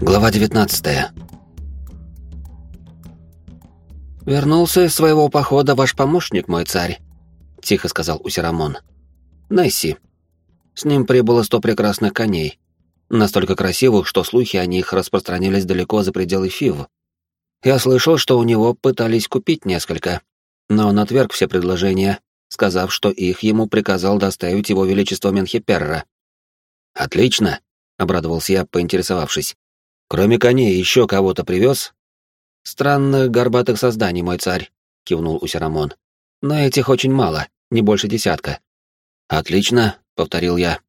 Глава 19 «Вернулся из своего похода ваш помощник, мой царь», — тихо сказал Усирамон. «Несси. С ним прибыло сто прекрасных коней, настолько красивых, что слухи о них распространились далеко за пределы Фив. Я слышал, что у него пытались купить несколько, но он отверг все предложения, сказав, что их ему приказал доставить его величество Менхиперра. «Отлично», — обрадовался я, поинтересовавшись. «Кроме коней еще кого-то привез?» «Странных горбатых созданий, мой царь», — кивнул Усерамон. «Но этих очень мало, не больше десятка». «Отлично», — повторил я.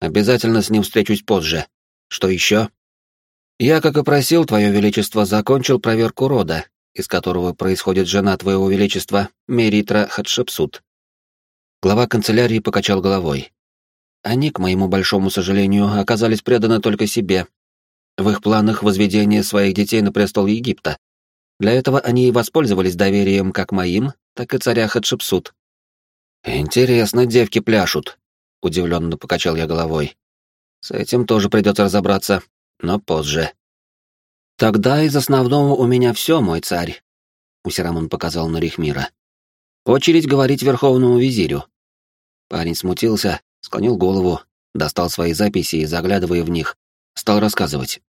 «Обязательно с ним встречусь позже. Что еще?» «Я, как и просил, Твое Величество, закончил проверку рода, из которого происходит жена Твоего Величества, Меритра Хатшепсут». Глава канцелярии покачал головой. Они, к моему большому сожалению, оказались преданы только себе. В их планах возведение своих детей на престол Египта. Для этого они и воспользовались доверием как моим, так и царя Хатшепсут. «Интересно, девки пляшут», — удивленно покачал я головой. «С этим тоже придется разобраться, но позже». «Тогда из основного у меня все, мой царь», — Усирамон показал на Рихмира. «Очередь говорить верховному визирю». Парень смутился, склонил голову, достал свои записи и, заглядывая в них, стал рассказывать.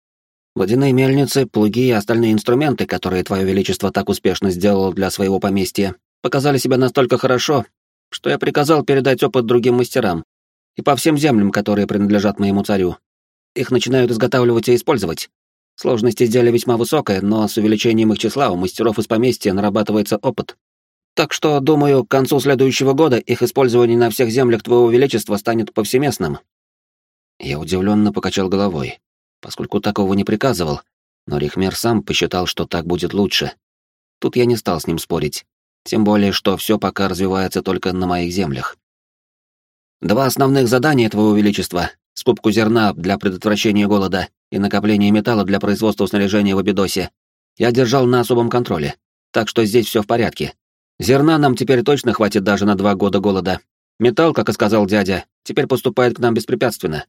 «Водяные мельницы, плуги и остальные инструменты, которые Твое Величество так успешно сделало для своего поместья, показали себя настолько хорошо, что я приказал передать опыт другим мастерам и по всем землям, которые принадлежат моему царю. Их начинают изготавливать и использовать. Сложность изделия весьма высокая, но с увеличением их числа у мастеров из поместья нарабатывается опыт. Так что, думаю, к концу следующего года их использование на всех землях Твоего Величества станет повсеместным. Я удивленно покачал головой, поскольку такого не приказывал, но Рихмер сам посчитал, что так будет лучше. Тут я не стал с ним спорить, тем более, что все пока развивается только на моих землях. Два основных задания Твоего Величества — скупку зерна для предотвращения голода и накопление металла для производства снаряжения в Абидосе — я держал на особом контроле, так что здесь все в порядке. Зерна нам теперь точно хватит даже на два года голода. Металл, как и сказал дядя, теперь поступает к нам беспрепятственно.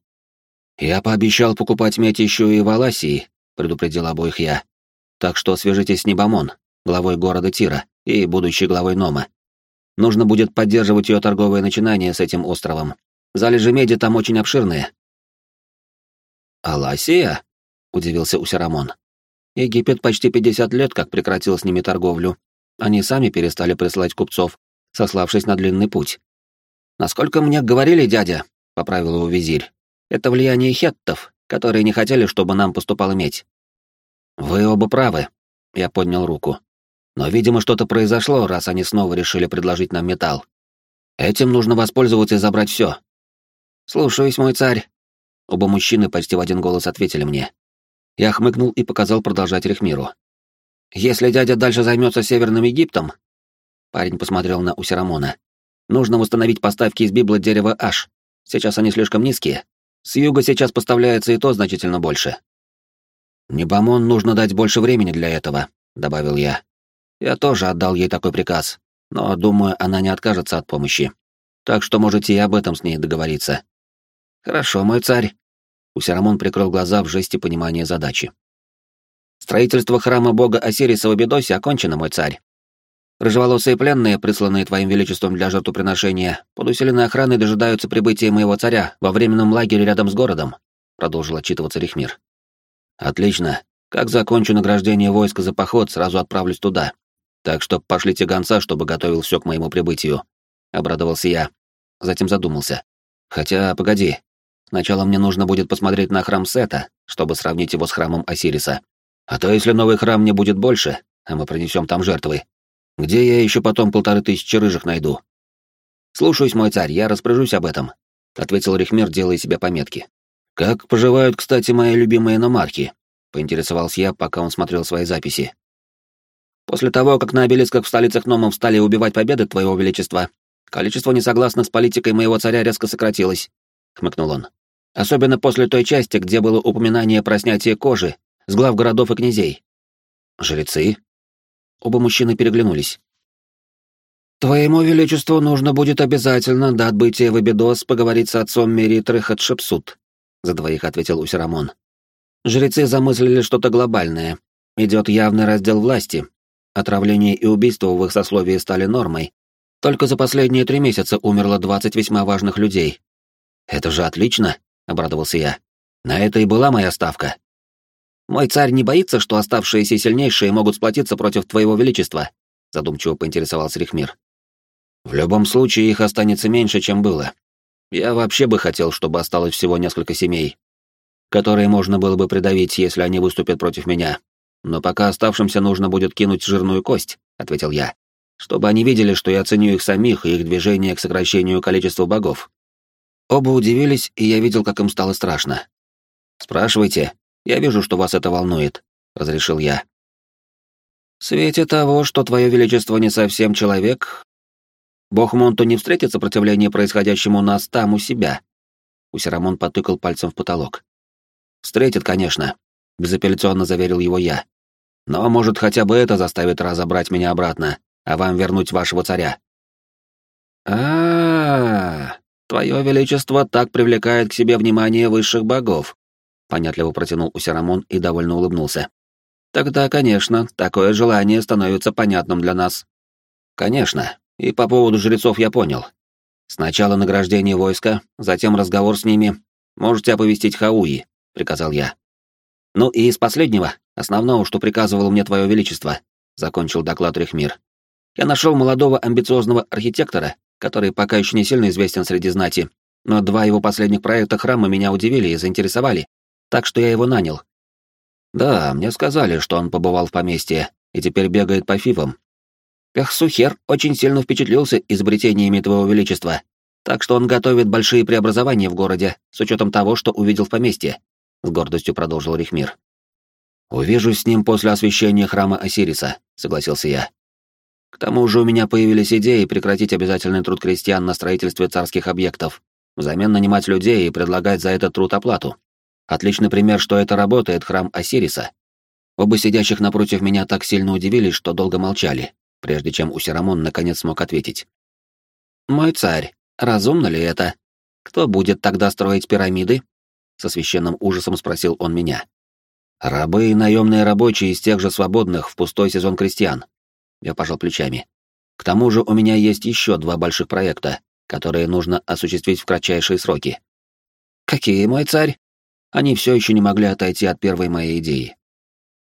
Я пообещал покупать медь еще и в Аласии, предупредил обоих я. Так что свяжитесь с Небомон, главой города Тира и будущей главой Нома. Нужно будет поддерживать ее торговое начинание с этим островом. Залежи меди там очень обширные. Аласия? удивился Усерамон. Египет почти 50 лет как прекратил с ними торговлю, они сами перестали присылать купцов, сославшись на длинный путь. «Насколько мне говорили, дядя», — поправил его визирь, — «это влияние хеттов, которые не хотели, чтобы нам поступала медь». «Вы оба правы», — я поднял руку. «Но, видимо, что-то произошло, раз они снова решили предложить нам металл. Этим нужно воспользоваться и забрать все. «Слушаюсь, мой царь». Оба мужчины почти в один голос ответили мне. Я хмыкнул и показал продолжать Рехмиру. Если дядя дальше займется Северным Египтом... Парень посмотрел на Усерамона. Нужно восстановить поставки из Библа дерева Аш. Сейчас они слишком низкие. С юга сейчас поставляется и то значительно больше. Небомон нужно дать больше времени для этого, добавил я. Я тоже отдал ей такой приказ, но, думаю, она не откажется от помощи. Так что можете и об этом с ней договориться. Хорошо, мой царь. Усерамон прикрыл глаза в жесте понимания задачи. Строительство храма бога Осириса в Абидосе окончено, мой царь. Рыжеволосые пленные, присланные твоим величеством для жертвоприношения, под усиленной охраной дожидаются прибытия моего царя во временном лагере рядом с городом», — продолжил отчитываться Рихмир. «Отлично. Как закончу награждение войска за поход, сразу отправлюсь туда. Так что пошлите гонца, чтобы готовил все к моему прибытию», — обрадовался я. Затем задумался. «Хотя, погоди. Сначала мне нужно будет посмотреть на храм Сета, чтобы сравнить его с храмом Осириса. А то если новый храм не будет больше, а мы принесем там жертвы, где я еще потом полторы тысячи рыжих найду? Слушаюсь, мой царь, я распоряжусь об этом, ответил Рихмер, делая себе пометки. Как поживают, кстати, мои любимые номархи? поинтересовался я, пока он смотрел свои записи. После того, как на обелисках в столицах Номов стали убивать победы твоего величества, количество несогласных с политикой моего царя резко сократилось, хмыкнул он. Особенно после той части, где было упоминание про снятие кожи с глав городов и князей. Жрецы? Оба мужчины переглянулись. «Твоему величеству нужно будет обязательно до отбытия в Эбидос поговорить с отцом Меритры Хатшепсут», — за двоих ответил Усерамон. Жрецы замыслили что-то глобальное. Идет явный раздел власти. Отравление и убийство в их сословии стали нормой. Только за последние три месяца умерло 20 весьма важных людей. Это же отлично, обрадовался я. На это и была моя ставка. Мой царь не боится, что оставшиеся сильнейшие могут сплотиться против твоего величества, задумчиво поинтересовался Рихмир. В любом случае их останется меньше, чем было. Я вообще бы хотел, чтобы осталось всего несколько семей, которые можно было бы придавить, если они выступят против меня. Но пока оставшимся нужно будет кинуть жирную кость, ответил я, чтобы они видели, что я ценю их самих и их движение к сокращению количества богов. Оба удивились, и я видел, как им стало страшно. Спрашивайте. Я вижу, что вас это волнует, разрешил я. В свете того, что твое величество не совсем человек, бог Монту не встретит сопротивления происходящему у нас там, у себя. Усерамон потыкал пальцем в потолок. Встретит, конечно, безапелляционно заверил его я. Но, может, хотя бы это заставит разобрать меня обратно, а вам вернуть вашего царя. А, -а, -а твое величество так привлекает к себе внимание высших богов, понятливо протянул Усерамон и довольно улыбнулся. Тогда, конечно, такое желание становится понятным для нас. Конечно, и по поводу жрецов я понял. Сначала награждение войска, затем разговор с ними. Можете оповестить Хауи, приказал я. Ну и из последнего, основного, что приказывал мне Твое Величество, закончил доклад Рихмир. Я нашел молодого амбициозного архитектора, который пока еще не сильно известен среди знати, но два его последних проекта храма меня удивили и заинтересовали, так что я его нанял. Да, мне сказали, что он побывал в поместье и теперь бегает по фивам. Пехсухер очень сильно впечатлился изобретениями Твоего Величества, так что он готовит большие преобразования в городе, с учетом того, что увидел в поместье. — с гордостью продолжил Рихмир. «Увижусь с ним после освящения храма Осириса», — согласился я. «К тому же у меня появились идеи прекратить обязательный труд крестьян на строительстве царских объектов, взамен нанимать людей и предлагать за этот труд оплату. Отличный пример, что это работает храм Осириса. Оба сидящих напротив меня так сильно удивились, что долго молчали, прежде чем Усерамон наконец смог ответить. «Мой царь, разумно ли это? Кто будет тогда строить пирамиды?» со священным ужасом спросил он меня. Рабы и наемные рабочие из тех же свободных в пустой сезон крестьян. Я пожал плечами. К тому же у меня есть еще два больших проекта, которые нужно осуществить в кратчайшие сроки. Какие, мой царь? Они все еще не могли отойти от первой моей идеи.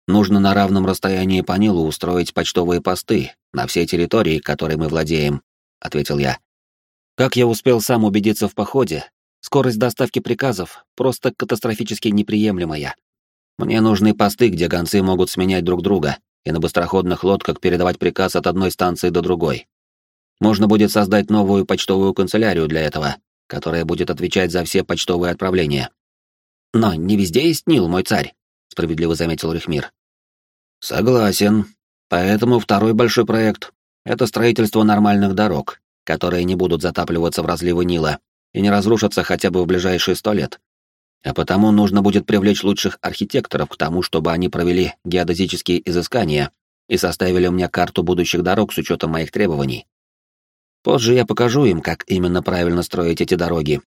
Нужно на равном расстоянии по Нилу устроить почтовые посты на всей территории, которой мы владеем, ответил я. Как я успел сам убедиться в походе, Скорость доставки приказов просто катастрофически неприемлемая. Мне нужны посты, где гонцы могут сменять друг друга, и на быстроходных лодках передавать приказ от одной станции до другой. Можно будет создать новую почтовую канцелярию для этого, которая будет отвечать за все почтовые отправления. Но не везде есть Нил, мой царь, справедливо заметил Рихмир. Согласен. Поэтому второй большой проект — это строительство нормальных дорог, которые не будут затапливаться в разливы Нила, и не разрушатся хотя бы в ближайшие сто лет. А потому нужно будет привлечь лучших архитекторов к тому, чтобы они провели геодезические изыскания и составили мне карту будущих дорог с учетом моих требований. Позже я покажу им, как именно правильно строить эти дороги.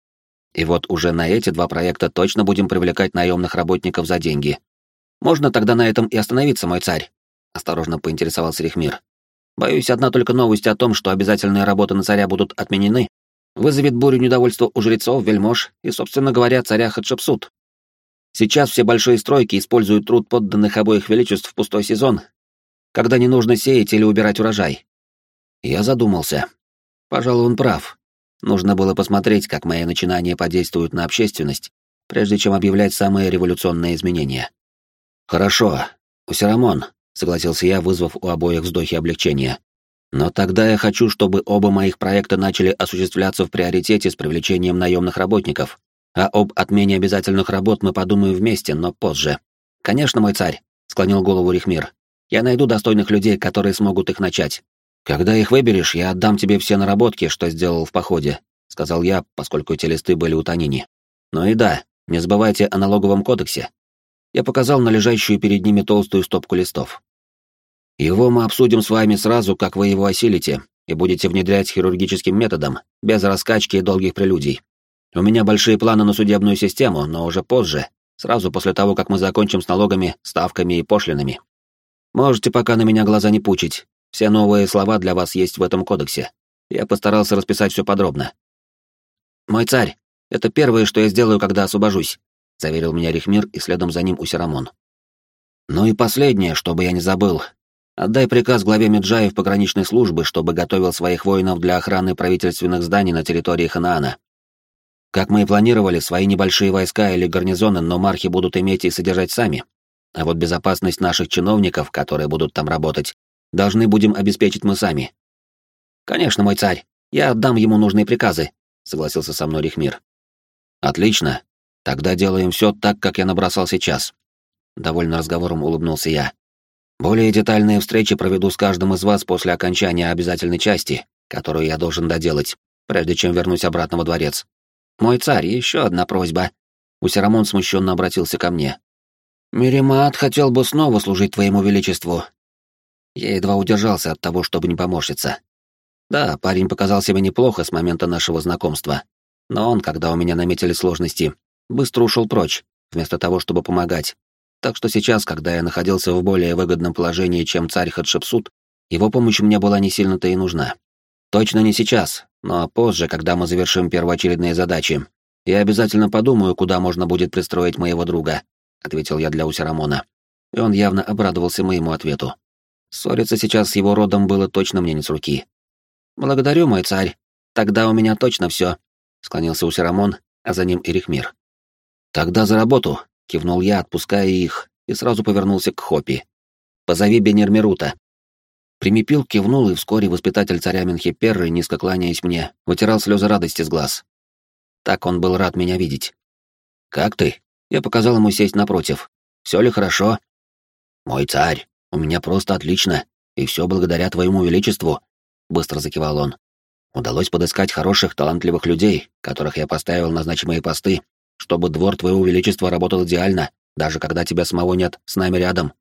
И вот уже на эти два проекта точно будем привлекать наемных работников за деньги. Можно тогда на этом и остановиться, мой царь? Осторожно поинтересовался Рихмир. Боюсь, одна только новость о том, что обязательные работы на царя будут отменены, вызовет бурю недовольства у жрецов, вельмож и, собственно говоря, царя Хатшепсут. Сейчас все большие стройки используют труд подданных обоих величеств в пустой сезон, когда не нужно сеять или убирать урожай. Я задумался. Пожалуй, он прав. Нужно было посмотреть, как мои начинания подействуют на общественность, прежде чем объявлять самые революционные изменения. «Хорошо, Усерамон», — согласился я, вызвав у обоих вздохи облегчения. Но тогда я хочу, чтобы оба моих проекта начали осуществляться в приоритете с привлечением наемных работников. А об отмене обязательных работ мы подумаем вместе, но позже. Конечно, мой царь, склонил голову Рихмир. Я найду достойных людей, которые смогут их начать. Когда их выберешь, я отдам тебе все наработки, что сделал в походе, сказал я, поскольку эти листы были у Танини. Ну и да, не забывайте о налоговом кодексе. Я показал на лежащую перед ними толстую стопку листов. Его мы обсудим с вами сразу, как вы его осилите, и будете внедрять хирургическим методом, без раскачки и долгих прелюдий. У меня большие планы на судебную систему, но уже позже, сразу после того, как мы закончим с налогами, ставками и пошлинами. Можете пока на меня глаза не пучить. Все новые слова для вас есть в этом кодексе. Я постарался расписать все подробно. Мой царь, это первое, что я сделаю, когда освобожусь, заверил меня Рихмир и следом за ним Усерамон. Ну и последнее, чтобы я не забыл. Отдай приказ главе Меджаев пограничной службы, чтобы готовил своих воинов для охраны правительственных зданий на территории Ханаана. Как мы и планировали, свои небольшие войска или гарнизоны номархи будут иметь и содержать сами. А вот безопасность наших чиновников, которые будут там работать, должны будем обеспечить мы сами. Конечно, мой царь, я отдам ему нужные приказы, согласился со мной Рихмир. Отлично. Тогда делаем все так, как я набросал сейчас. Довольно разговором улыбнулся я. Более детальные встречи проведу с каждым из вас после окончания обязательной части, которую я должен доделать, прежде чем вернусь обратно во дворец. Мой царь, еще одна просьба. Усерамон смущенно обратился ко мне. Миримат хотел бы снова служить твоему величеству. Я едва удержался от того, чтобы не поморщиться. Да, парень показал себя неплохо с момента нашего знакомства, но он, когда у меня наметили сложности, быстро ушел прочь, вместо того, чтобы помогать. Так что сейчас, когда я находился в более выгодном положении, чем царь Хатшепсут, его помощь мне была не сильно-то и нужна. Точно не сейчас, но позже, когда мы завершим первоочередные задачи. Я обязательно подумаю, куда можно будет пристроить моего друга, ответил я для Усерамона. И он явно обрадовался моему ответу. Ссориться сейчас с его родом было точно мне не с руки. Благодарю, мой царь. Тогда у меня точно все, склонился Усерамон, а за ним и. Тогда за работу, кивнул я, отпуская их, и сразу повернулся к Хопи. Позови Бенермирута. Примепил, кивнул, и вскоре воспитатель царя Менхеперры, низко кланяясь мне, вытирал слезы радости с глаз. Так он был рад меня видеть. «Как ты?» Я показал ему сесть напротив. «Все ли хорошо?» «Мой царь, у меня просто отлично, и все благодаря твоему величеству», — быстро закивал он. «Удалось подыскать хороших, талантливых людей, которых я поставил на значимые посты, чтобы двор твоего величества работал идеально, даже когда тебя самого нет с нами рядом.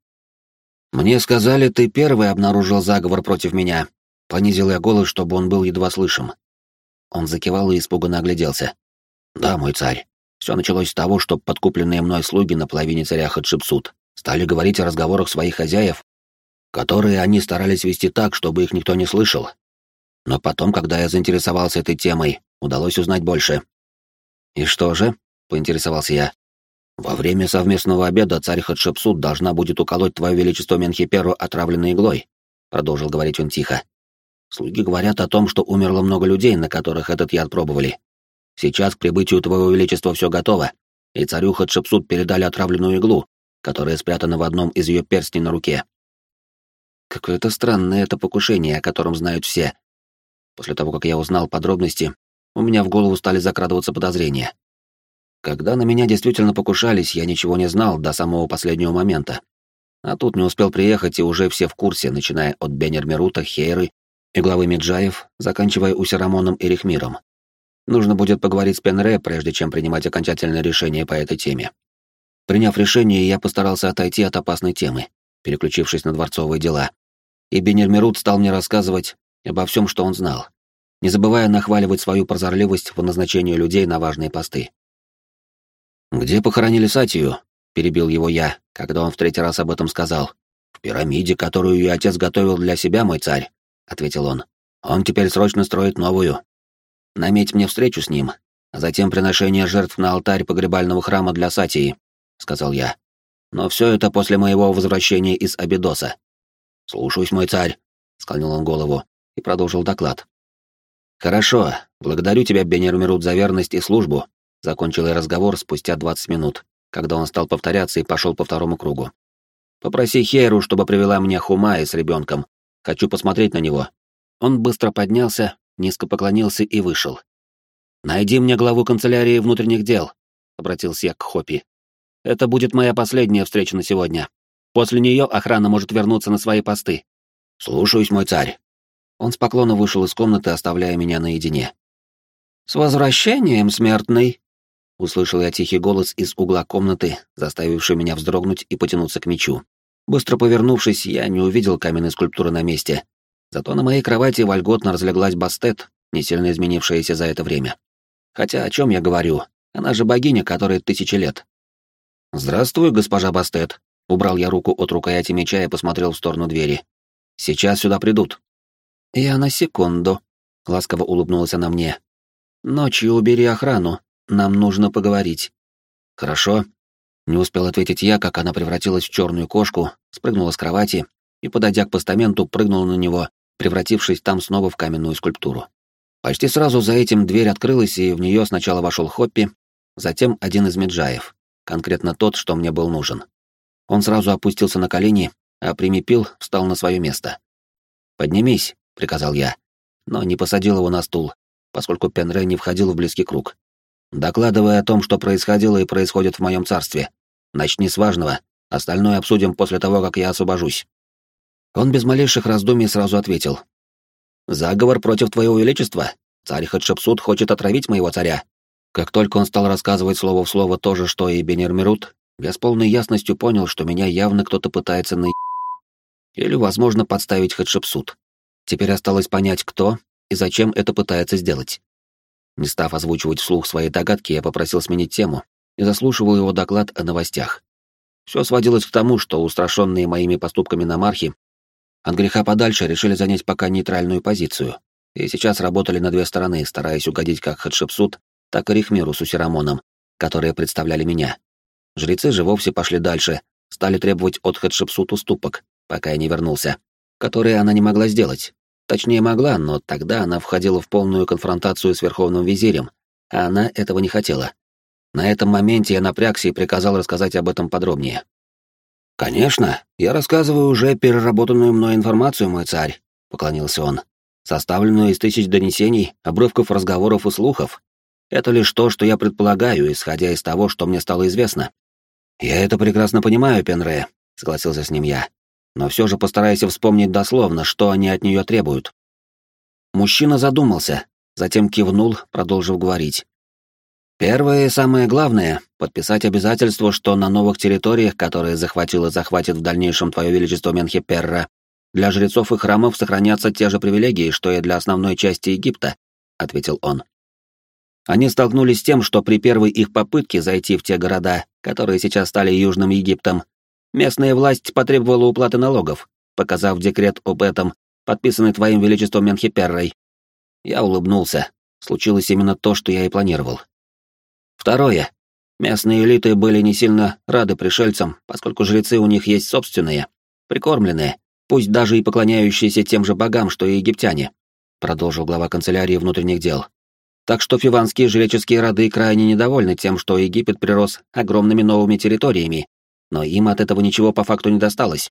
«Мне сказали, ты первый обнаружил заговор против меня». Понизил я голос, чтобы он был едва слышим. Он закивал и испуганно огляделся. «Да, мой царь. Все началось с того, что подкупленные мной слуги на половине царя Хатшепсут стали говорить о разговорах своих хозяев, которые они старались вести так, чтобы их никто не слышал. Но потом, когда я заинтересовался этой темой, удалось узнать больше. «И что же?» — поинтересовался я. Во время совместного обеда царь Хатшепсут должна будет уколоть твое величество Менхиперу отравленной иглой, продолжил говорить он тихо. Слуги говорят о том, что умерло много людей, на которых этот яд пробовали. Сейчас к прибытию твоего величества все готово, и царю Хатшепсут передали отравленную иглу, которая спрятана в одном из ее перстней на руке. Какое-то странное это покушение, о котором знают все. После того, как я узнал подробности, у меня в голову стали закрадываться подозрения. Когда на меня действительно покушались, я ничего не знал до самого последнего момента. А тут не успел приехать, и уже все в курсе, начиная от Бенермерута, Хейры и главы Меджаев, заканчивая Усерамоном и Рихмиром. Нужно будет поговорить с Пенре, прежде чем принимать окончательное решение по этой теме. Приняв решение, я постарался отойти от опасной темы, переключившись на дворцовые дела. И Бенермерут стал мне рассказывать обо всем, что он знал, не забывая нахваливать свою прозорливость в назначении людей на важные посты. «Где похоронили Сатию?» — перебил его я, когда он в третий раз об этом сказал. «В пирамиде, которую ее отец готовил для себя, мой царь», — ответил он. «Он теперь срочно строит новую. Наметь мне встречу с ним, а затем приношение жертв на алтарь погребального храма для Сатии», — сказал я. «Но все это после моего возвращения из Абидоса». «Слушаюсь, мой царь», — склонил он голову и продолжил доклад. «Хорошо, благодарю тебя, Бенермирут, за верность и службу, Закончил я разговор спустя 20 минут, когда он стал повторяться и пошел по второму кругу. «Попроси Хейру, чтобы привела мне Хумая с ребенком. Хочу посмотреть на него». Он быстро поднялся, низко поклонился и вышел. «Найди мне главу канцелярии внутренних дел», — обратился я к Хопи. «Это будет моя последняя встреча на сегодня. После нее охрана может вернуться на свои посты». «Слушаюсь, мой царь». Он с поклона вышел из комнаты, оставляя меня наедине. «С возвращением, смертный!» Услышал я тихий голос из угла комнаты, заставивший меня вздрогнуть и потянуться к мечу. Быстро повернувшись, я не увидел каменной скульптуры на месте. Зато на моей кровати вольготно разлеглась Бастет, не сильно изменившаяся за это время. Хотя о чем я говорю? Она же богиня, которой тысячи лет. «Здравствуй, госпожа Бастет», — убрал я руку от рукояти меча и посмотрел в сторону двери. «Сейчас сюда придут». «Я на секунду», — ласково улыбнулась она мне. «Ночью убери охрану, нам нужно поговорить». «Хорошо». Не успел ответить я, как она превратилась в черную кошку, спрыгнула с кровати и, подойдя к постаменту, прыгнула на него, превратившись там снова в каменную скульптуру. Почти сразу за этим дверь открылась, и в нее сначала вошел Хоппи, затем один из меджаев, конкретно тот, что мне был нужен. Он сразу опустился на колени, а примепил встал на свое место. «Поднимись», — приказал я, но не посадил его на стул, поскольку Пенре не входил в близкий круг. «Докладывай о том, что происходило и происходит в моем царстве. Начни с важного, остальное обсудим после того, как я освобожусь». Он без малейших раздумий сразу ответил. «Заговор против твоего величества. Царь Хатшепсут хочет отравить моего царя». Как только он стал рассказывать слово в слово то же, что и Бенермирут, я с полной ясностью понял, что меня явно кто-то пытается на... Или, возможно, подставить Хатшепсут. Теперь осталось понять, кто и зачем это пытается сделать. Не став озвучивать вслух свои догадки, я попросил сменить тему и заслушивал его доклад о новостях. Все сводилось к тому, что устрашенные моими поступками намархи от греха подальше решили занять пока нейтральную позицию, и сейчас работали на две стороны, стараясь угодить как Хатшепсут, так и Рихмиру с Усирамоном, которые представляли меня. Жрецы же вовсе пошли дальше, стали требовать от Хатшепсут уступок, пока я не вернулся, которые она не могла сделать. Точнее, могла, но тогда она входила в полную конфронтацию с Верховным Визирем, а она этого не хотела. На этом моменте я напрягся и приказал рассказать об этом подробнее. «Конечно, я рассказываю уже переработанную мной информацию, мой царь», — поклонился он, «составленную из тысяч донесений, обрывков разговоров и слухов. Это лишь то, что я предполагаю, исходя из того, что мне стало известно». «Я это прекрасно понимаю, Пенре», — согласился с ним я, «но все же постарайся вспомнить дословно, что они от нее требуют». Мужчина задумался, затем кивнул, продолжив говорить. Первое и самое главное — подписать обязательство, что на новых территориях, которые захватил и захватит в дальнейшем Твое Величество Менхиперра, для жрецов и храмов сохранятся те же привилегии, что и для основной части Египта, — ответил он. Они столкнулись с тем, что при первой их попытке зайти в те города, которые сейчас стали Южным Египтом, местная власть потребовала уплаты налогов, показав декрет об этом, подписанный Твоим Величеством Менхиперрой. Я улыбнулся. Случилось именно то, что я и планировал. Второе. Местные элиты были не сильно рады пришельцам, поскольку жрецы у них есть собственные, прикормленные, пусть даже и поклоняющиеся тем же богам, что и египтяне, продолжил глава канцелярии внутренних дел. Так что фиванские жреческие роды крайне недовольны тем, что Египет прирос огромными новыми территориями, но им от этого ничего по факту не досталось.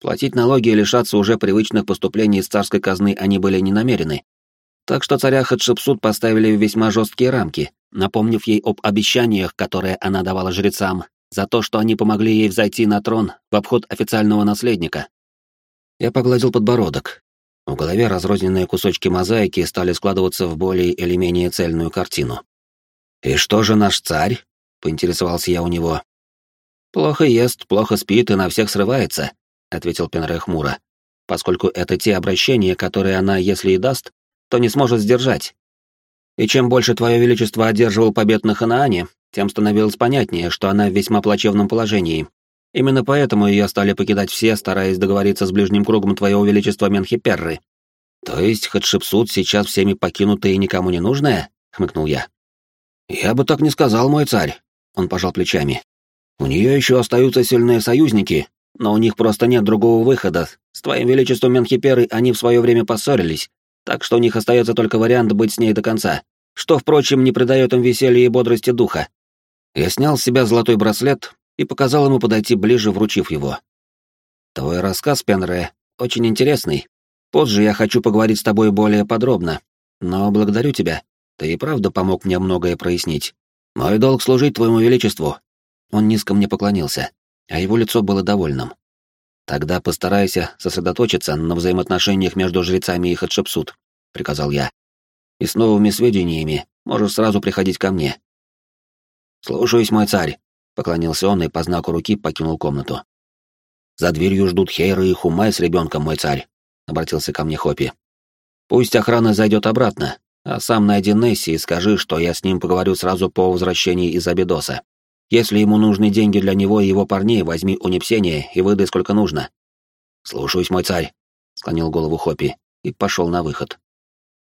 Платить налоги и лишаться уже привычных поступлений из царской казны они были не намерены. Так что царя Хатшепсут поставили в весьма жесткие рамки, напомнив ей об обещаниях, которые она давала жрецам, за то, что они помогли ей взойти на трон в обход официального наследника. Я погладил подбородок. В голове разрозненные кусочки мозаики стали складываться в более или менее цельную картину. «И что же наш царь?» — поинтересовался я у него. «Плохо ест, плохо спит и на всех срывается», — ответил Пенре хмуро, «поскольку это те обращения, которые она, если и даст, то не сможет сдержать, и чем больше Твое Величество одерживал побед на Ханаане, тем становилось понятнее, что она в весьма плачевном положении. Именно поэтому ее стали покидать все, стараясь договориться с ближним кругом Твоего Величества Менхиперры. То есть Хатшепсут сейчас всеми покинутая и никому не нужная? хмыкнул я. Я бы так не сказал, мой царь, он пожал плечами. У нее еще остаются сильные союзники, но у них просто нет другого выхода. С Твоим Величеством Менхиперы они в свое время поссорились, так что у них остается только вариант быть с ней до конца, что, впрочем, не придает им веселья и бодрости духа. Я снял с себя золотой браслет и показал ему подойти ближе, вручив его. Твой рассказ, Пенре, очень интересный. Позже я хочу поговорить с тобой более подробно, но благодарю тебя. Ты и правда помог мне многое прояснить. Мой долг служить твоему величеству. Он низко мне поклонился, а его лицо было довольным. «Тогда постарайся сосредоточиться на взаимоотношениях между жрецами и Хатшепсут», — приказал я. «И с новыми сведениями можешь сразу приходить ко мне». «Слушаюсь, мой царь», — поклонился он и по знаку руки покинул комнату. «За дверью ждут Хейра и Хумай с ребенком, мой царь», — обратился ко мне Хопи. «Пусть охрана зайдет обратно, а сам найди Несси и скажи, что я с ним поговорю сразу по возвращении из Абидоса. Если ему нужны деньги для него и его парней, возьми у Непсения и выдай сколько нужно. Слушаюсь, мой царь, склонил голову Хопи и пошел на выход.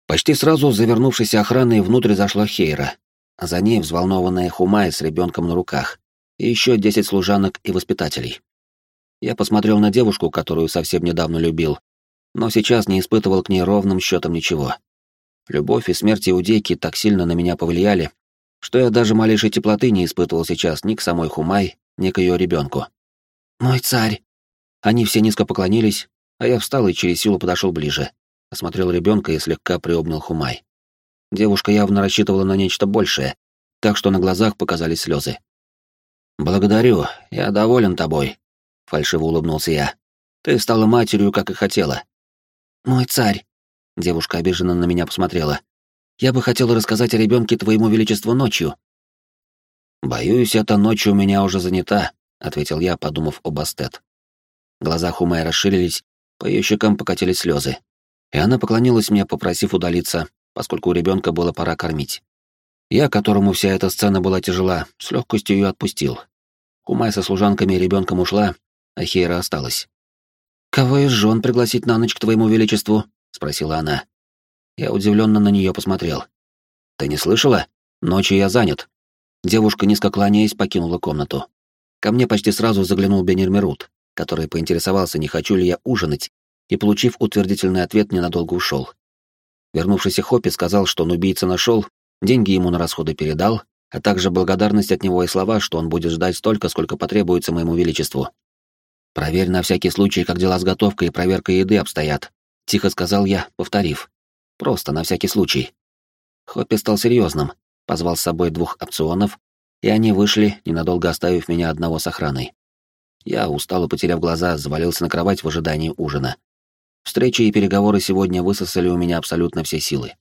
Почти сразу завернувшись охраной внутрь зашла Хейра, а за ней взволнованная Хумай с ребенком на руках, и еще десять служанок и воспитателей. Я посмотрел на девушку, которую совсем недавно любил, но сейчас не испытывал к ней ровным счетом ничего. Любовь и смерть иудейки так сильно на меня повлияли, что я даже малейшей теплоты не испытывал сейчас ни к самой Хумай, ни к ее ребенку. «Мой царь!» Они все низко поклонились, а я встал и через силу подошел ближе, осмотрел ребенка и слегка приобнял Хумай. Девушка явно рассчитывала на нечто большее, так что на глазах показались слезы. «Благодарю, я доволен тобой», — фальшиво улыбнулся я. «Ты стала матерью, как и хотела». «Мой царь», — девушка обиженно на меня посмотрела. «Я бы хотела рассказать о ребенке твоему величеству ночью». «Боюсь, эта ночь у меня уже занята», — ответил я, подумав об Астет. Глаза Хумай расширились, по ее щекам покатились слезы. И она поклонилась мне, попросив удалиться, поскольку у ребенка было пора кормить. Я, которому вся эта сцена была тяжела, с легкостью ее отпустил. Хумай со служанками и ребенком ушла, а Хейра осталась. «Кого из жен пригласить на ночь к твоему величеству?» — спросила она. Я удивленно на нее посмотрел. «Ты не слышала? Ночью я занят». Девушка, низко кланяясь, покинула комнату. Ко мне почти сразу заглянул Бенир Мерут, который поинтересовался, не хочу ли я ужинать, и, получив утвердительный ответ, ненадолго ушел. Вернувшийся Хоппи сказал, что он убийца нашел, деньги ему на расходы передал, а также благодарность от него и слова, что он будет ждать столько, сколько потребуется моему величеству. «Проверь на всякий случай, как дела с готовкой и проверкой еды обстоят», — тихо сказал я, повторив. «Просто на всякий случай». Хоппи стал серьезным, позвал с собой двух опционов, и они вышли, ненадолго оставив меня одного с охраной. Я, устало потеряв глаза, завалился на кровать в ожидании ужина. Встречи и переговоры сегодня высосали у меня абсолютно все силы.